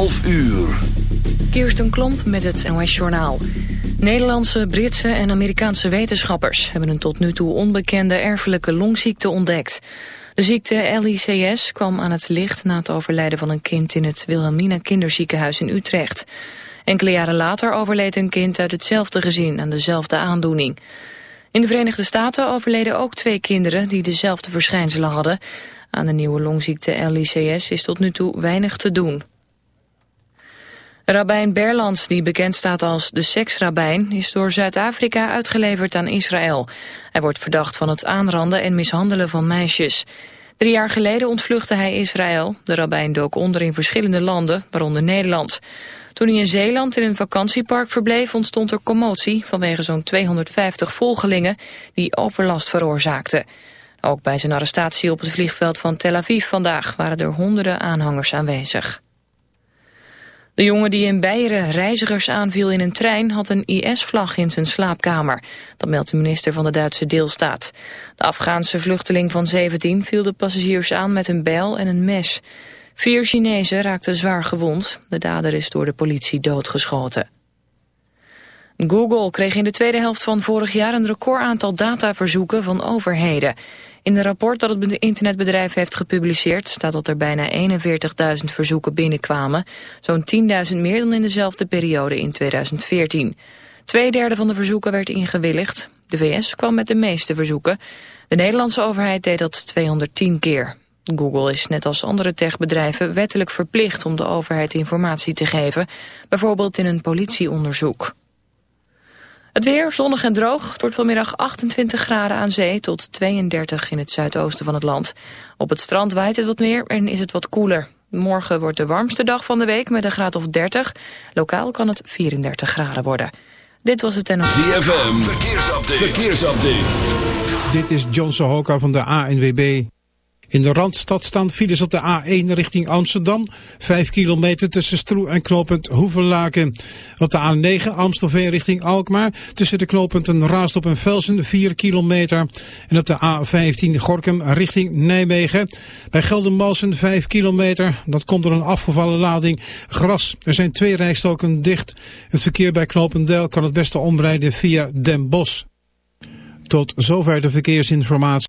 11 uur. Kirsten Klomp met het NOS Journaal. Nederlandse, Britse en Amerikaanse wetenschappers... hebben een tot nu toe onbekende erfelijke longziekte ontdekt. De ziekte LICS kwam aan het licht na het overlijden van een kind... in het Wilhelmina Kinderziekenhuis in Utrecht. Enkele jaren later overleed een kind uit hetzelfde gezin aan dezelfde aandoening. In de Verenigde Staten overleden ook twee kinderen die dezelfde verschijnselen hadden. Aan de nieuwe longziekte LICS is tot nu toe weinig te doen. Rabijn Berlands, die bekend staat als de seksrabijn, is door Zuid-Afrika uitgeleverd aan Israël. Hij wordt verdacht van het aanranden en mishandelen van meisjes. Drie jaar geleden ontvluchtte hij Israël. De rabbijn dook onder in verschillende landen, waaronder Nederland. Toen hij in Zeeland in een vakantiepark verbleef ontstond er commotie vanwege zo'n 250 volgelingen die overlast veroorzaakten. Ook bij zijn arrestatie op het vliegveld van Tel Aviv vandaag waren er honderden aanhangers aanwezig. De jongen die in Beieren reizigers aanviel in een trein had een IS-vlag in zijn slaapkamer. Dat meldt de minister van de Duitse deelstaat. De Afghaanse vluchteling van 17 viel de passagiers aan met een bijl en een mes. Vier Chinezen raakten zwaar gewond. De dader is door de politie doodgeschoten. Google kreeg in de tweede helft van vorig jaar een recordaantal dataverzoeken van overheden. In een rapport dat het internetbedrijf heeft gepubliceerd staat dat er bijna 41.000 verzoeken binnenkwamen. Zo'n 10.000 meer dan in dezelfde periode in 2014. Tweederde van de verzoeken werd ingewilligd. De VS kwam met de meeste verzoeken. De Nederlandse overheid deed dat 210 keer. Google is net als andere techbedrijven wettelijk verplicht om de overheid informatie te geven, bijvoorbeeld in een politieonderzoek. Het weer zonnig en droog. Het wordt vanmiddag 28 graden aan zee tot 32 in het zuidoosten van het land. Op het strand waait het wat meer en is het wat koeler. Morgen wordt de warmste dag van de week met een graad of 30. Lokaal kan het 34 graden worden. Dit was het en... ZFM, verkeersupdate. verkeersupdate. Dit is John Sohoka van de ANWB. In de Randstad staan files op de A1 richting Amsterdam. 5 kilometer tussen Stroe en knooppunt Hoevenlaken. Op de A9 Amstelveen richting Alkmaar. Tussen de knooppunten Raastop en Velsen 4 kilometer. En op de A15 Gorkum richting Nijmegen. Bij Geldermalsen 5 kilometer. Dat komt door een afgevallen lading gras. Er zijn twee rijstoken dicht. Het verkeer bij Knopendel kan het beste omrijden via Den Bosch. Tot zover de verkeersinformatie.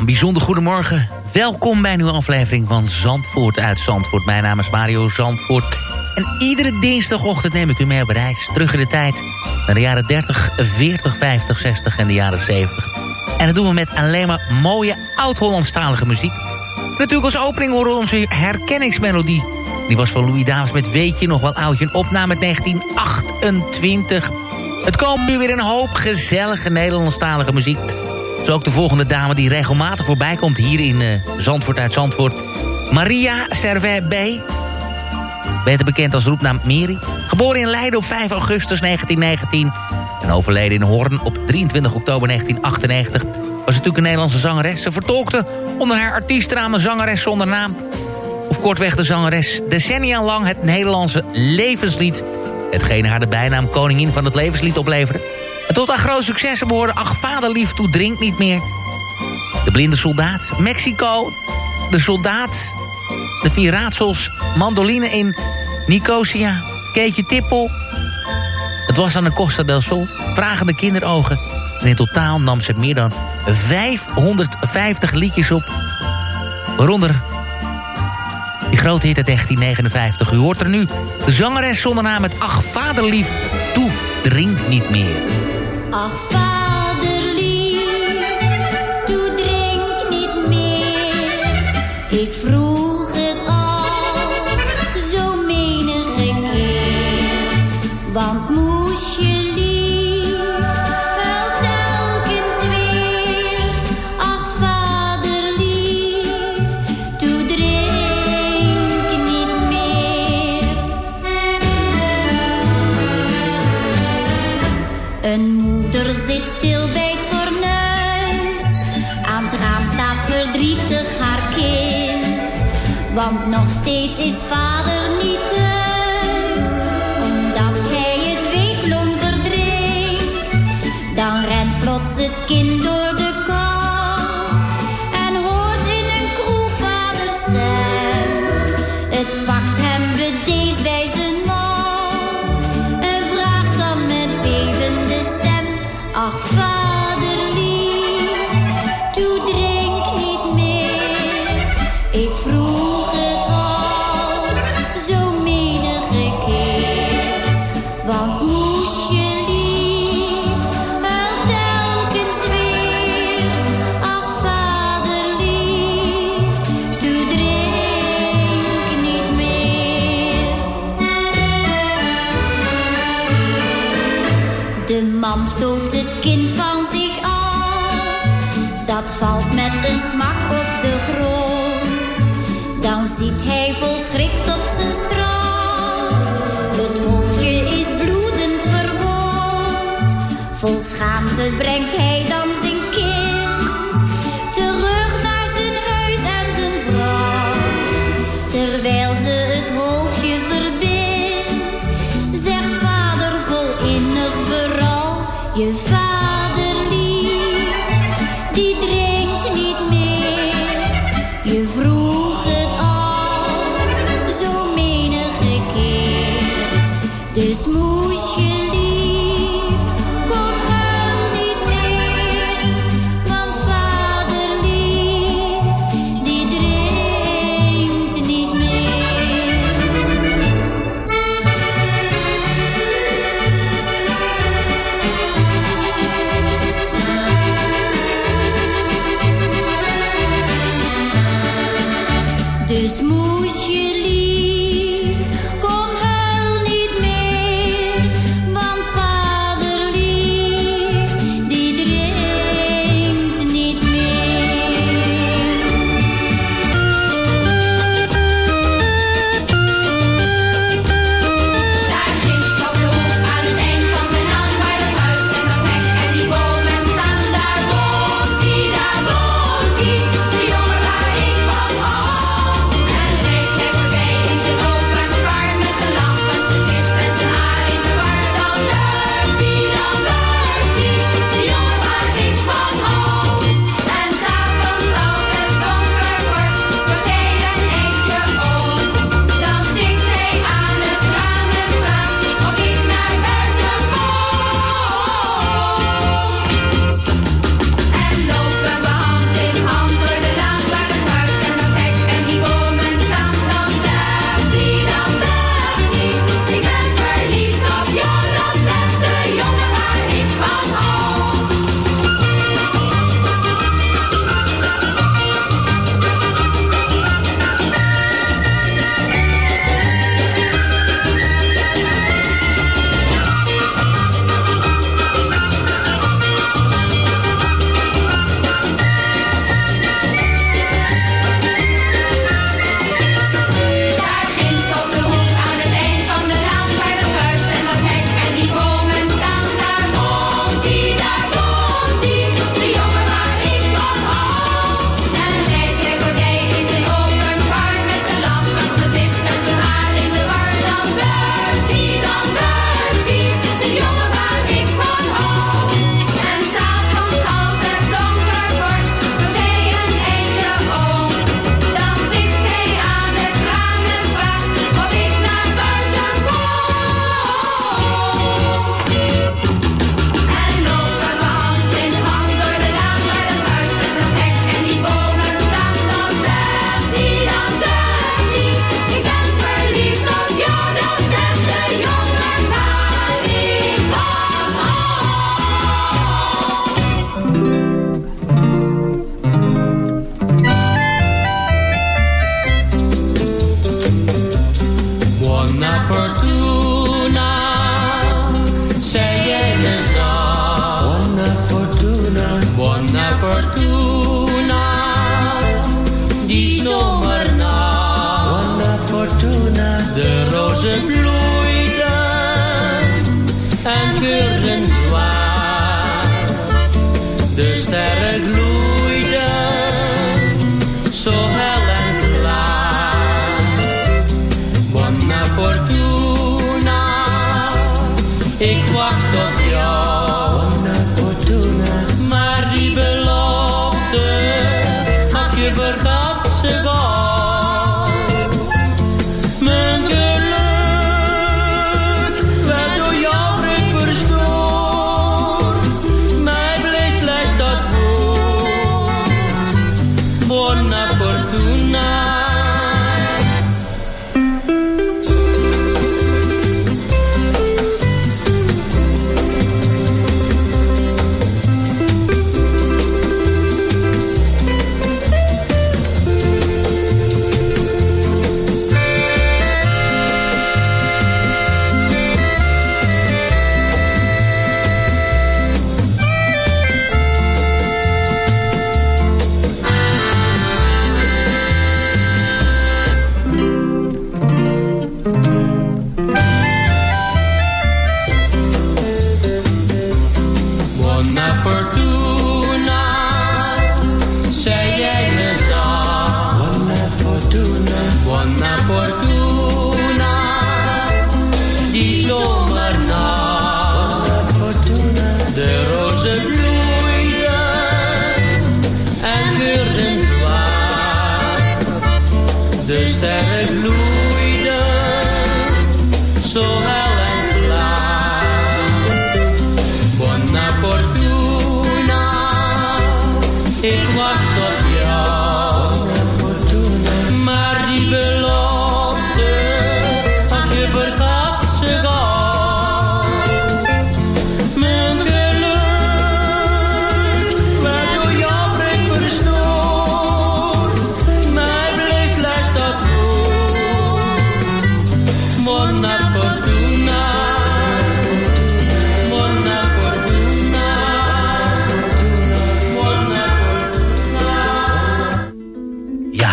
Een bijzonder goedemorgen. Welkom bij een nieuwe aflevering van Zandvoort uit Zandvoort. Mijn naam is Mario Zandvoort. En iedere dinsdagochtend neem ik u mee op reis. Terug in de tijd naar de jaren 30, 40, 50, 60 en de jaren 70. En dat doen we met alleen maar mooie oud-Hollandstalige muziek. Natuurlijk als opening horen we onze herkenningsmelodie. Die was van Louis Davis met Weet je nog wel oudje. Een opname uit 1928. Het komt nu weer een hoop gezellige Nederlandstalige muziek. Zo ook de volgende dame die regelmatig voorbij komt hier in eh, Zandvoort uit Zandvoort. Maria Servet B. Beter bekend als roepnaam Meri. Geboren in Leiden op 5 augustus 1919. En overleden in Hoorn op 23 oktober 1998. Was natuurlijk een Nederlandse zangeres. Ze vertolkte onder haar artiestnaam een zangeres zonder naam. Of kortweg de zangeres decennia lang het Nederlandse levenslied. Hetgene haar de bijnaam koningin van het levenslied opleverde. Tot haar groot successen behoorde Ach vaderlief toe drink niet meer. De blinde soldaat, Mexico, de soldaat, de vier raadsels, mandoline in Nicosia, Keetje Tippel. Het was aan de Costa del Sol, vragende kinderogen. En in totaal nam ze meer dan 550 liedjes op. Waaronder die grote hit uit 1959. U hoort er nu de zangeres zonder naam met Ach vaderlief toe drink niet meer. Ach, vaderlief,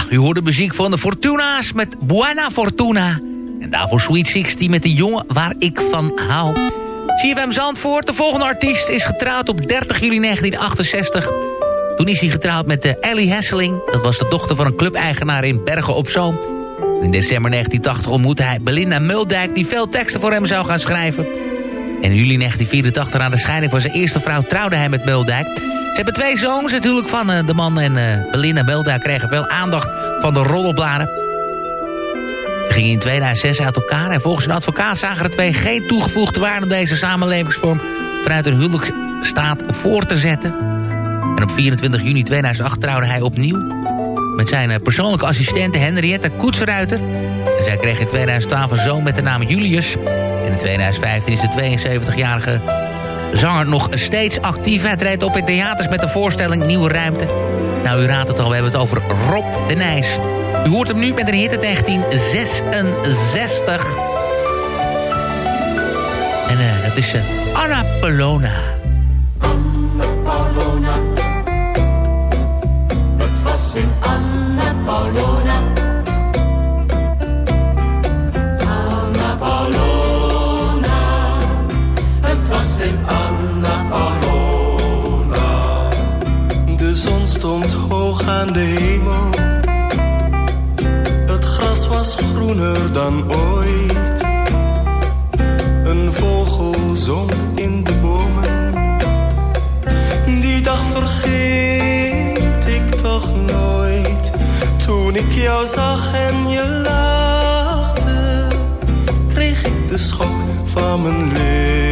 u hoort de muziek van de Fortuna's met Buena Fortuna. En daarvoor Sweet 16 met de jongen waar ik van hou. CFM Zandvoort, de volgende artiest, is getrouwd op 30 juli 1968. Toen is hij getrouwd met de Ellie Hesseling. Dat was de dochter van een clubeigenaar in Bergen op Zoom. In december 1980 ontmoette hij Belinda Muldijk... die veel teksten voor hem zou gaan schrijven. En in juli 1984, na de scheiding van zijn eerste vrouw... trouwde hij met Muldijk. Ze hebben twee zoons natuurlijk van eh, de man en eh, Belinda Muldijk... kregen veel aandacht van de roddelbladen. Ze gingen in 2006 uit elkaar... en volgens een advocaat zagen de twee geen toegevoegde waarde... om deze samenlevingsvorm vanuit hun huwelijksstaat voor te zetten. En op 24 juni 2008 trouwde hij opnieuw met zijn eh, persoonlijke assistente Henriette Koetsruiter. En zij kreeg in 2012 een zoon met de naam Julius. En in 2015 is de 72-jarige zanger nog steeds actief. Hij treedt op in theaters met de voorstelling Nieuwe Ruimte. Nou, u raadt het al, we hebben het over Rob de Nijs. U hoort hem nu met een hit uit 1966. En dat is Anna Polona. Stond hoog aan de hemel. Het gras was groener dan ooit. Een vogel zong in de bomen. Die dag vergeet ik toch nooit. Toen ik jou zag en je lachte, kreeg ik de schok van mijn leven.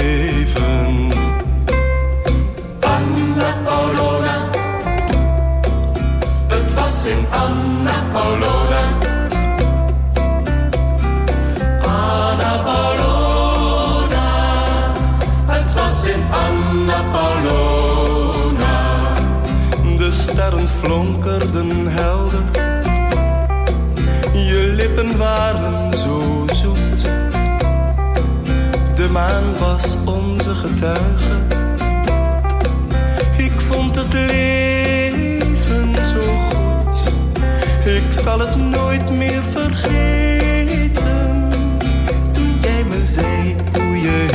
Was onze getuige. Ik vond het leven zo goed. Ik zal het nooit meer vergeten. Toen jij me zei hoe je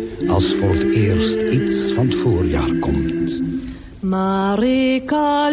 als voor het eerst iets van het voorjaar komt. Marika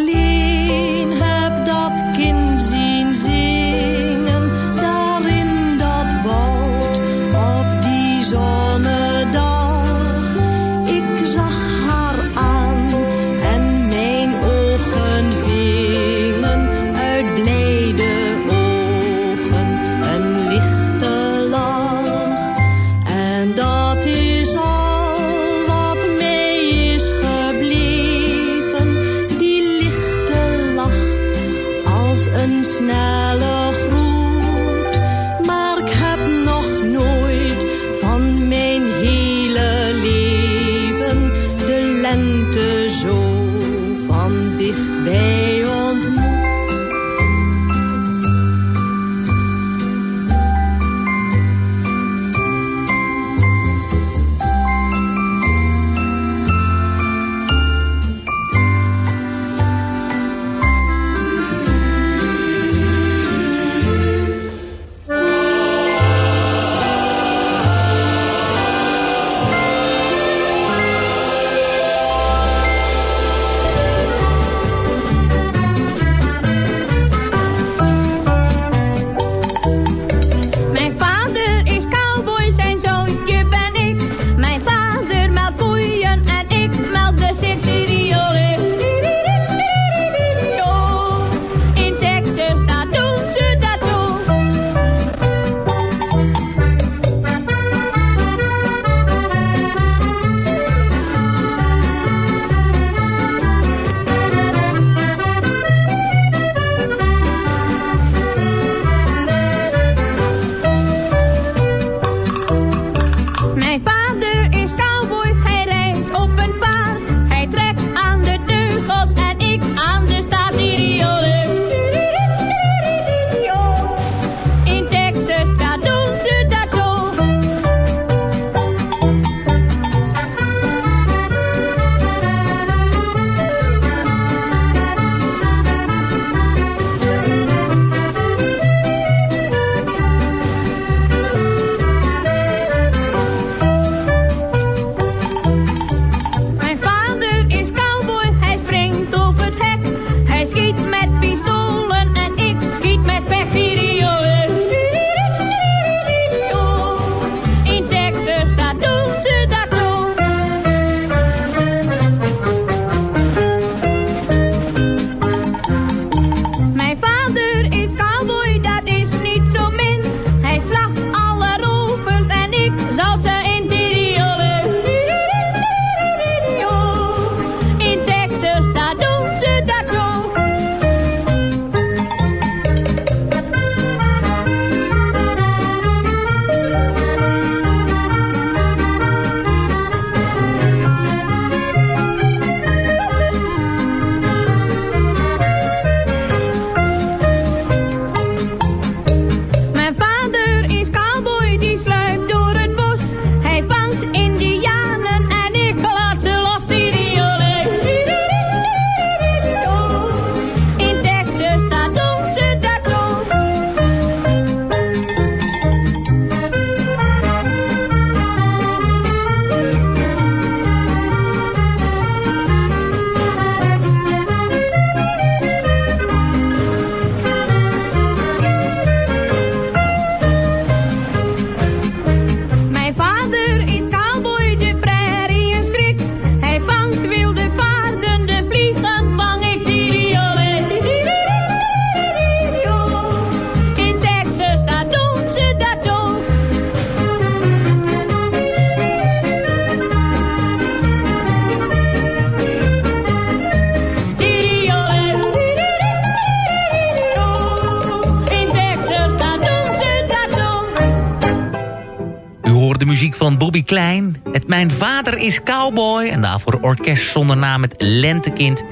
En daarvoor orkest zonder naam het Lentekind.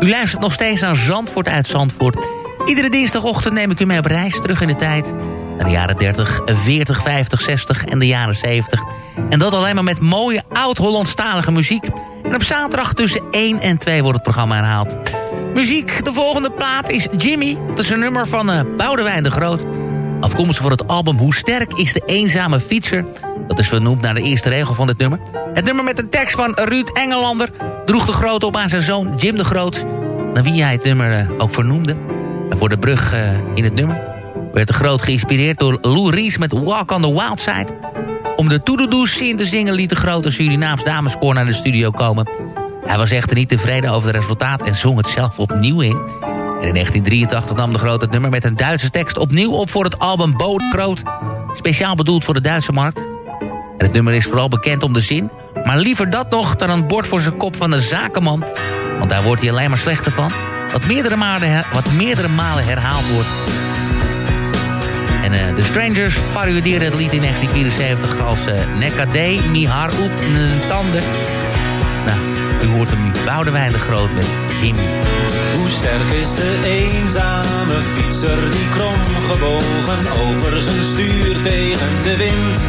U luistert nog steeds naar Zandvoort uit Zandvoort. Iedere dinsdagochtend neem ik u mee op reis terug in de tijd. Naar de jaren 30, 40, 50, 60 en de jaren 70. En dat alleen maar met mooie oud-Hollandstalige muziek. En op zaterdag tussen 1 en 2 wordt het programma herhaald. Muziek, de volgende plaat is Jimmy. Dat is een nummer van uh, Boudewijn de Groot. Afkomstig voor het album Hoe Sterk is de Eenzame Fietser. Dat is vernoemd naar de eerste regel van dit nummer. Het nummer met een tekst van Ruud Engelander... droeg de Groot op aan zijn zoon Jim de Groot... naar wie hij het nummer uh, ook vernoemde. En voor de brug uh, in het nummer... werd de Groot geïnspireerd door Lou Rees met Walk on the Wild Side... Om de toededoes in te zingen liet de grote Surinaams dameskoor naar de studio komen. Hij was echter niet tevreden over het resultaat en zong het zelf opnieuw in. En in 1983 nam de grote het nummer met een Duitse tekst opnieuw op voor het album Boot Groot. Speciaal bedoeld voor de Duitse markt. En het nummer is vooral bekend om de zin. Maar liever dat nog dan een bord voor zijn kop van de zakenman. Want daar wordt hij alleen maar slechter van. Wat meerdere malen, wat meerdere malen herhaald wordt. En uh, de Strangers parodieerden het lied in 1974 als uh, Nekade Mihar Oep Tanden. Nou, u hoort hem nu. Boudewijn de Groot met Jimmy. Hoe sterk is de eenzame fietser die krom gebogen over zijn stuur tegen de wind.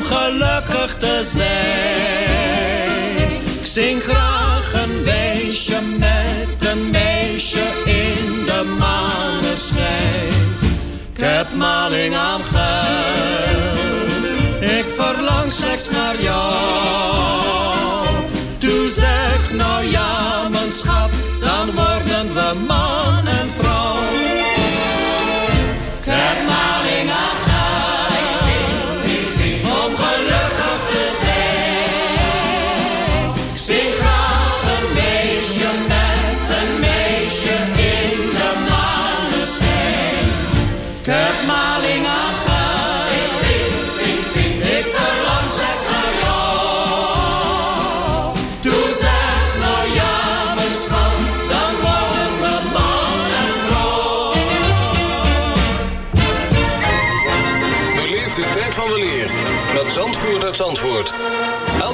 om gelukkig te zijn. Ik zing graag een wijsje met een meisje in de maneschijn. Ik heb maling aan geld, ik verlang slechts naar jou. Toe zeg nou ja, mijn schat, dan worden we man en vrouw.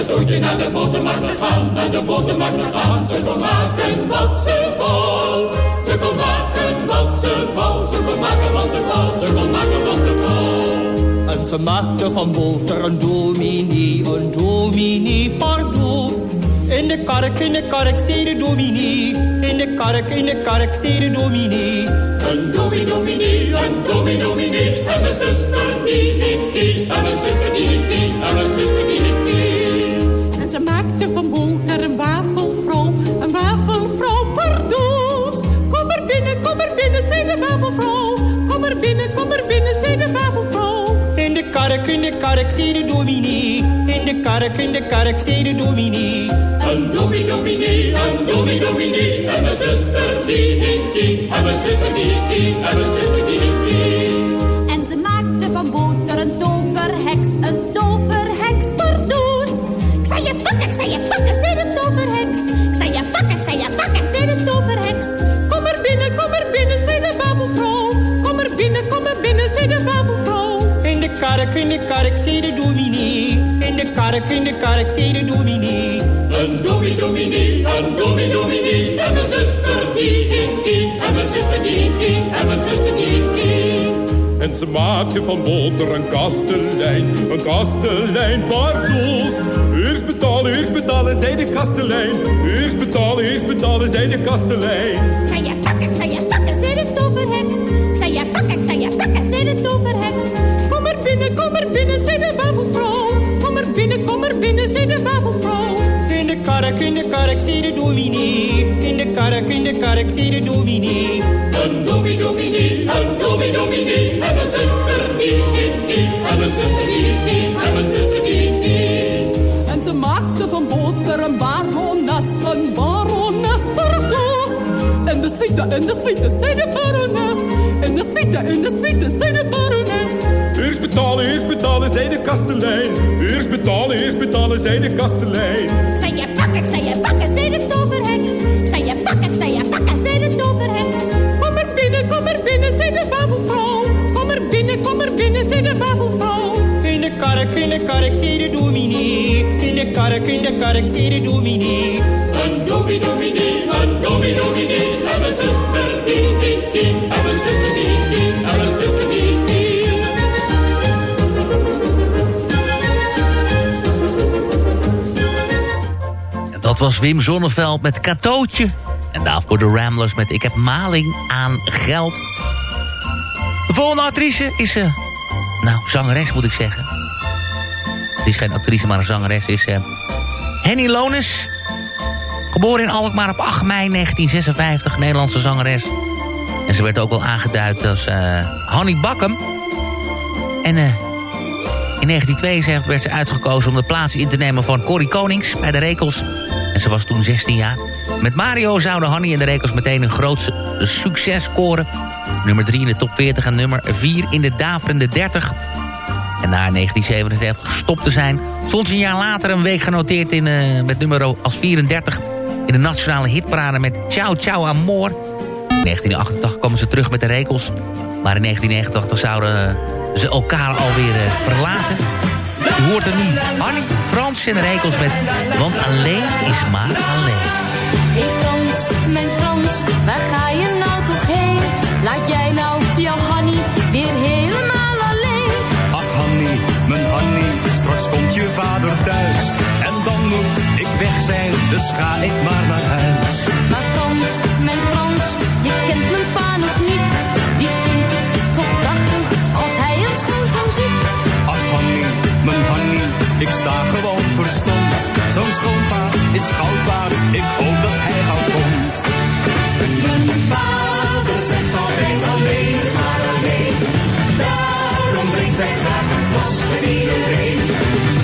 Met cadeautje naar de botermarkt gegaan, naar de botermarkt gegaan. Ze kon maken wat ze wou. Ze kon maken wat ze wou. Ze kon maken wat ze wou. Ze kon maken wat ze wou. En ze maakte van boter een dominee, een dominee pardoes. In de kark, in de kark, zei de dominee. In de kark, in de kark, zei de dominee. Een dominee, dominee, een dominee, dominee. En mijn zuster die niet kie. En mijn zuster die niet kie. En mijn zuster die niet de wafelvrouw. Kom er binnen, kom er binnen, zei de wafelvrouw. In de kark, in de kark, zei de dominee. In de kark, in de kark, zei de dominee. Een dominee, dominee, een dominee, dominee. En mijn zuster die niet kie. En mijn zuster die niet kie. En mijn zuster die niet kie. Kark, in de kark, zei de dominee. In de kark, in de kark, zei de dominee. Een dominee, dominee, een dominee, dominee. En mijn zuster die niet kie. En mijn zuster die niet kie. En mijn zuster die kie. En ze maakte van boter een kastelein, een kastelein pardoes. Eerst betalen, eerst betalen, zei de kastelein. Eerst betalen, eerst betalen, zei de kastelein. Ik zei je pakken, ik zei je pakken, zei de pakken, zei de toverheks. Kom er binnen, kom er binnen, zei de wafelvrouw. Kom er binnen, kom er binnen, zei de wafelvrouw. In de kark, in de kark, zie de dominee. In de kark, in de kark, zie de dominee. Een domi dominee, een domi dominee. En mijn zuster niet, niet, niet. En mijn zuster niet, niet. En mijn zuster niet, niet. En ze maakte van boter een barones, een barones pardoes. En de suite, en de suite, zei de barones. En de suite, en de suite, zei de barones. Eerst betalen, eerst betalen, zei de kastelein. Eerst betalen, eerst betalen, zei de kastelein. Ik zei je pakken, ik zei je pakken, zei de toverheks. Ik zei je pakken, ik zei je pakken, zei de toverheks. Kom er binnen, kom er binnen, zei de wafelvrouw. Kom er binnen, kom er binnen, zei de wafelvrouw. In de kark, in de kark, zie de dominee. In de kark, in de kark, zie de dominee. Een domi dominee, een domi dominee. En mijn zuster niet, niet, niet. En mijn zuster niet, was Wim Zonneveld met Katootje. En daarvoor de Ramblers met Ik heb maling aan geld. De volgende actrice is... eh nou, zangeres moet ik zeggen. Het is geen actrice, maar een zangeres. Is eh Henny Lones. Geboren in Alkmaar op 8 mei 1956. Nederlandse zangeres. En ze werd ook wel aangeduid als eh Hanny Bakkum. En in 1972 werd ze uitgekozen om de plaats in te nemen van Corrie Konings bij de Rekels. Ze was toen 16 jaar. Met Mario zouden Hanny en de Rekels meteen een groot succes scoren. Nummer 3 in de top 40 en nummer 4 in de daverende 30. En na 1977 gestopt te zijn... stond ze een jaar later een week genoteerd in, eh, met nummer als 34... in de nationale hitparade met Ciao Ciao Amor. In 1988 kwamen ze terug met de Rekels. Maar in 1989 zouden ze elkaar alweer eh, verlaten. U hoort er nu Annie, Frans en de Rekels met... Want alleen is maar alleen. Hey Frans, mijn Frans, waar ga je nou toch heen? Laat jij nou jouw Hanny weer helemaal alleen? Ach Hanny, mijn Hanny, straks komt je vader thuis. En dan moet ik weg zijn, dus ga ik maar naar huis. Maar Frans, mijn Frans, je kent mijn pa nog niet. Ik sta gewoon verstomd. Zo'n schoonpa is goud waard, ik hoop dat hij gauw komt. Mijn vader zegt altijd alleen maar alleen. Daarom drinkt hij graag een glas met iedereen.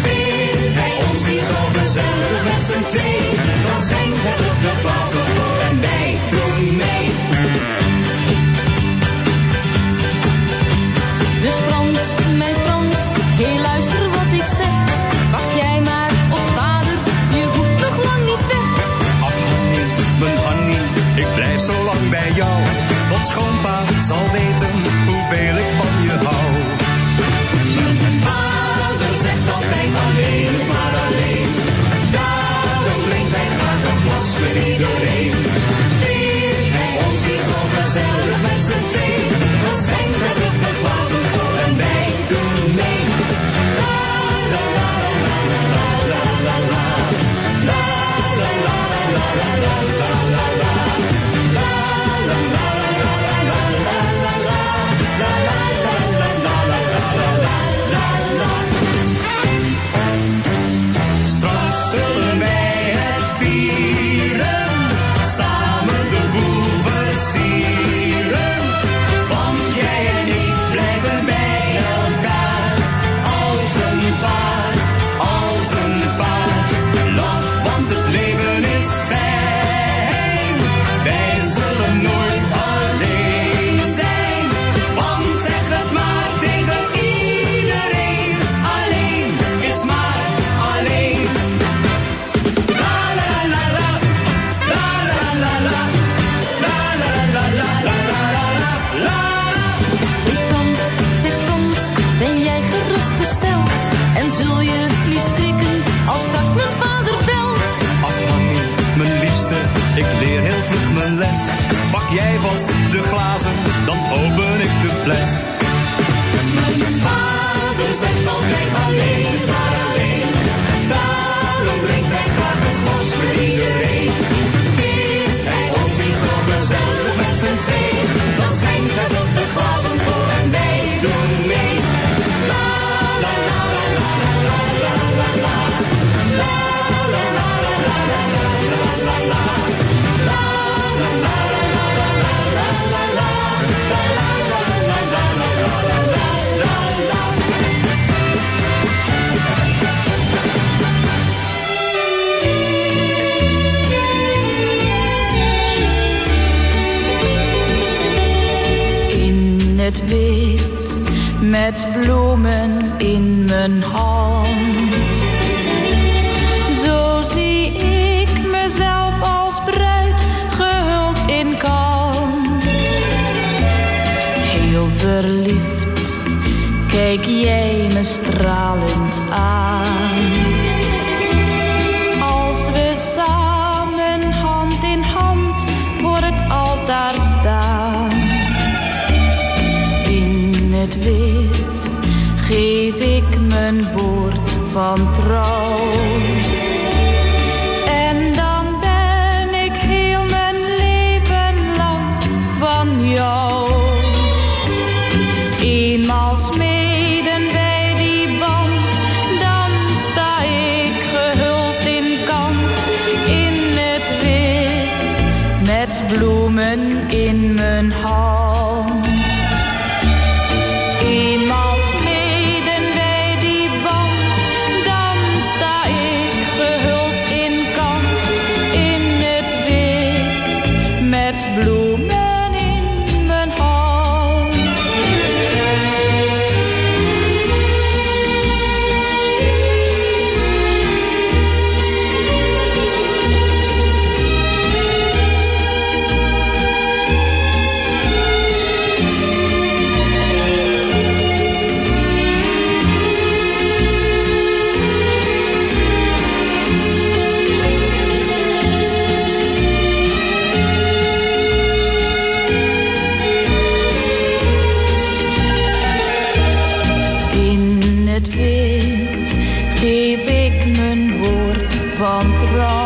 Vindt hij ons niet zo gezellig met z'n twee, dan hij toch de glazen schoonpa zal weten hoeveel ik van je hou. Mijn vader zegt altijd alleen is maar alleen. Daarom drinkt hij graag een glas met iedereen. Met bloemen in mijn hand. Zo zie ik mezelf als bruid gehuld in kant. Heel verliefd kijk jij me stralend aan. Geef ik mijn woord van trouw. Mijn woord van trouw.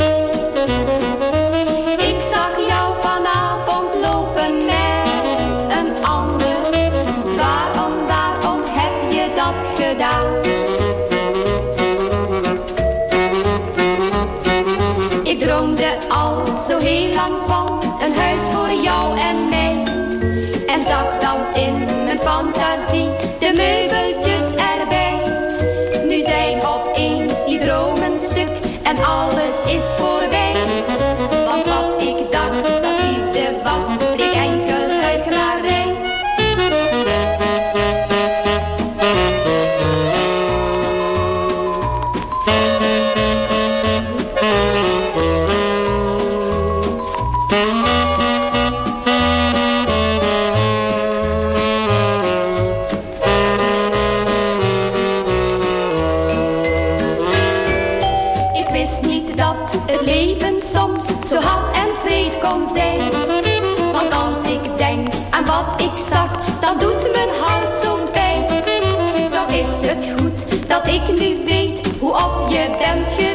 Een huis voor jou en mij. En zag dan in mijn fantasie de meubeltjes erbij. Nu zijn opeens die dromen stuk en alles is ik nu weet hoe op je bent.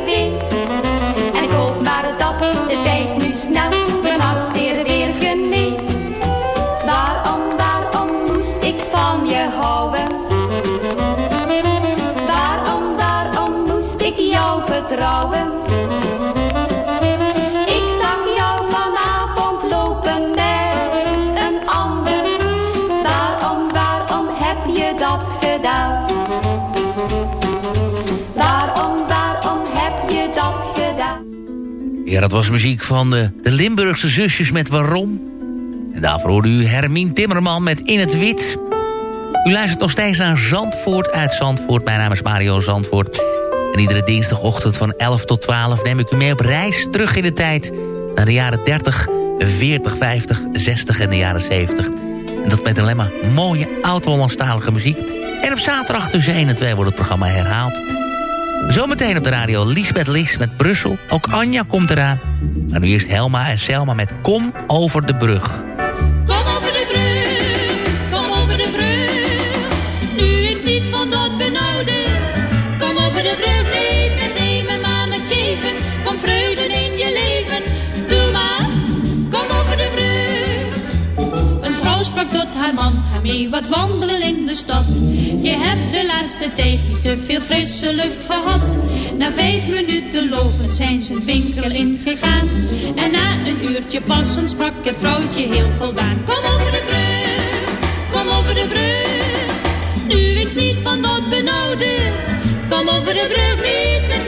Dat was muziek van de, de Limburgse zusjes met Waarom. En daarvoor hoorde u Hermine Timmerman met In het Wit. U luistert nog steeds naar Zandvoort uit Zandvoort. Mijn naam is Mario Zandvoort. En iedere dinsdagochtend van 11 tot 12 neem ik u mee op reis terug in de tijd. Naar de jaren 30, 40, 50, 60 en de jaren 70. En dat met alleen maar mooie oud-Hollandstalige muziek. En op zaterdag tussen 1 en 2 wordt het programma herhaald. Zometeen op de radio Lisbeth Lis met Brussel. Ook Anja komt eraan. Maar nu eerst Helma en Selma met Kom over de brug. Wat wandelen in de stad. Je hebt de laatste tijd niet te veel frisse lucht gehad. Na vijf minuten lopen zijn ze een winkel ingegaan. En na een uurtje passen sprak het vrouwtje heel voldaan. Kom over de brug, kom over de brug. Nu is niet van dat benauwde. Kom over de brug, niet met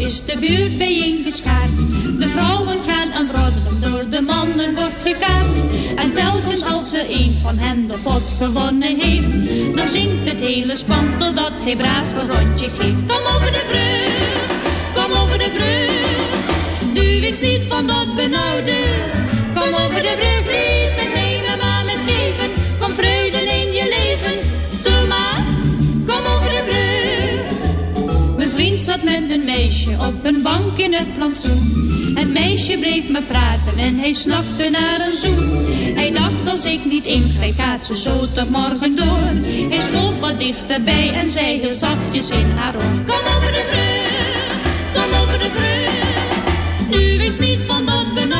is de buurt bijeengeschaard. De vrouwen gaan aan het roddelen, door de mannen wordt gekaart. En telkens als er een van hen de pot gewonnen heeft, dan zingt het hele span totdat hij braaf een rondje geeft. Kom over de brug, kom over de brug. Nu is niet van dat benauwde. Kom over de brug, niet met nemen, maar met geven. Kom vreugde in je leven. Zat met een meisje op een bank in het plantsoen. Het meisje bleef me praten en hij snakte naar een zoen. Hij dacht als ik niet ingreep gaat ze zo tot morgen door. Hij schoof wat dichterbij en zei heel zachtjes in haar oor. Kom over de brug, kom over de brug. Nu is niet van dat benauwde.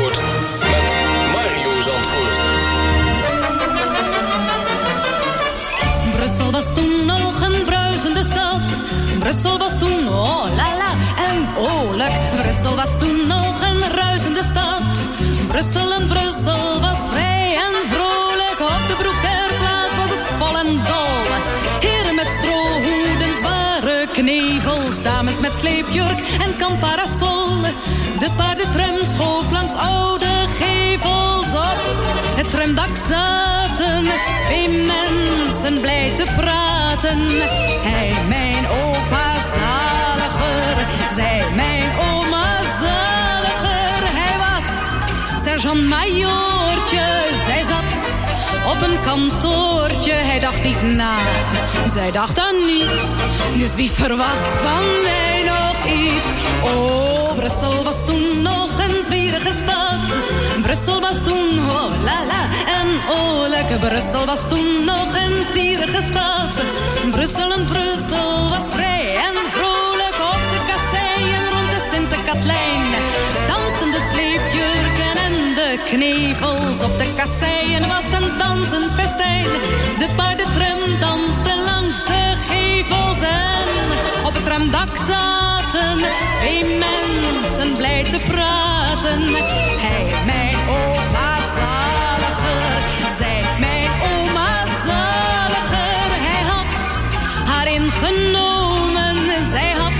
was toen nog een bruisende stad. Brussel was toen, oh la la, en oorlijk. Brussel was toen nog een ruisende stad. Brussel en Brussel was vrij en vrolijk. Op de Broekerplaats was het vol en dol. Heren met strohoeden, zware knevels. Dames met sleepjurk en kamparasol. De paardentram schoof langs oude. Het zaten twee mensen blij te praten. Hij, mijn opa zaliger, zij, mijn oma zaliger. Hij was sergeant majoortje. Zij zat op een kantoortje, hij dacht niet na. Zij dacht aan niets, dus wie verwacht van mij nog iets? Oh, Brussel was toen nog een Brussel was toen, oh la la, en oh lekker. Brussel was toen nog een tierige stad. Brussel en Brussel was vrij en vrolijk op de kasseien rond de Sint-Katlijn. Dansen de sleepjurken en de knevels op de kasseien was een dansend festijn. De paardentram danste langs de op het tramdak zaten twee mensen blij te praten. Hij, mijn opa zaliger, zij, mijn oma zaliger. Hij had haar ingenomen, zij had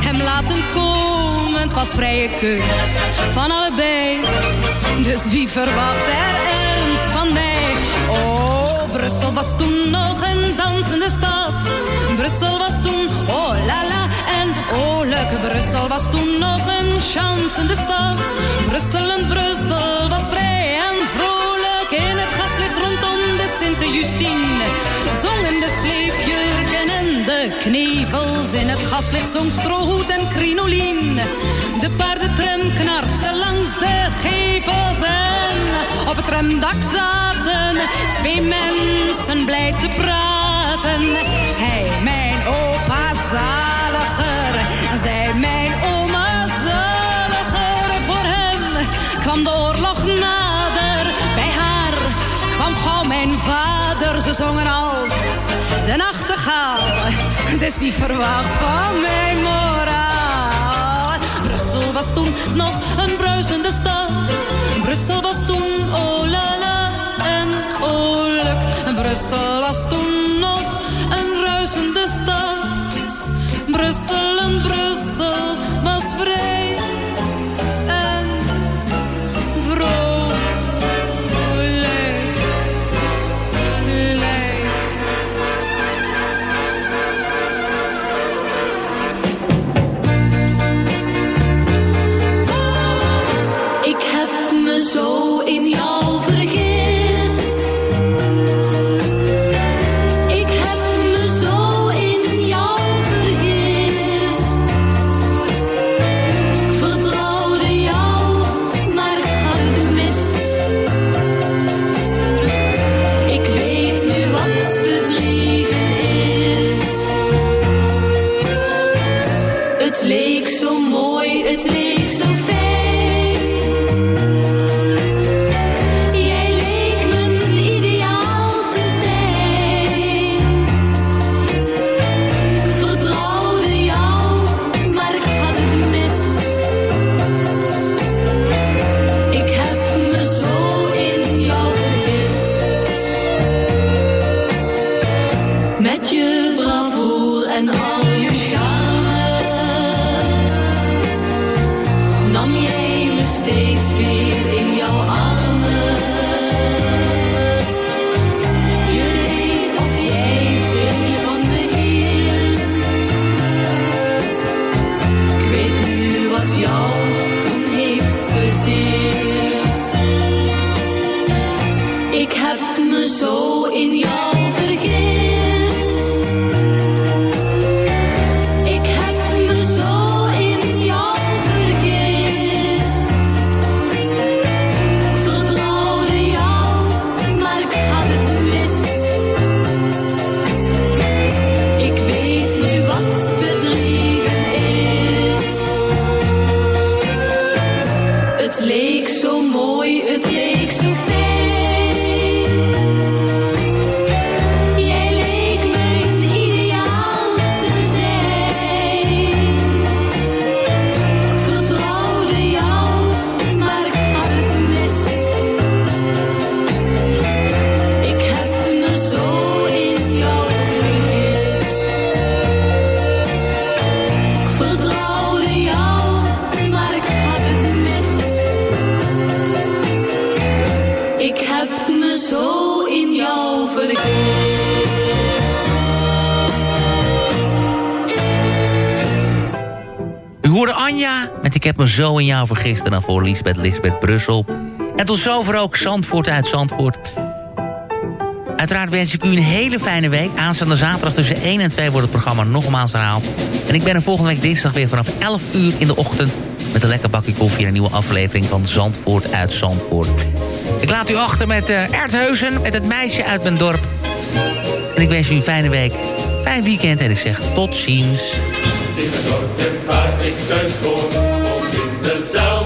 hem laten komen. Het was vrije keus van allebei, dus wie verwacht er ernst van mij? Oh, Brussel was toen nog een dansende stad. Brussel was toen nog een chansende stad. Brussel en Brussel was vrij en vrolijk in het gaslicht rondom de Sint-Justine. Zongen de sleepjurken en de knevels in het gaslicht zong strohoed en crinolien. De paardentram knarste langs de gevels en op het tramdak zaten twee mensen blij te praten. Hij, mijn opa zaliger, zij, mijn oma zaliger. Voor hem kwam de oorlog nader, bij haar kwam gauw mijn vader. Ze zongen als de nachtegaal, dus wie verwacht van mijn moraal? Brussel was toen nog een bruisende stad. Brussel was toen, oh la la, en oh. Brussel was toen nog een ruisende stad. Brussel en Brussel Anja met Ik heb me zo in jou vergist. En dan voor Lisbeth, Lisbeth Brussel. En tot zover ook Zandvoort uit Zandvoort. Uiteraard wens ik u een hele fijne week. Aanstaande zaterdag tussen 1 en 2 wordt het programma nogmaals herhaald. En ik ben er volgende week dinsdag weer vanaf 11 uur in de ochtend... met een lekker bakje koffie en een nieuwe aflevering van Zandvoort uit Zandvoort. Ik laat u achter met uh, Ertheusen, met het meisje uit mijn dorp. En ik wens u een fijne week, fijn weekend en ik zeg tot ziens. In het dorpje waar ik thuis hoor, woont in dezelfde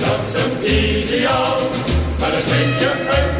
compagnie is dat zijn ideaal. Maar het meisje uit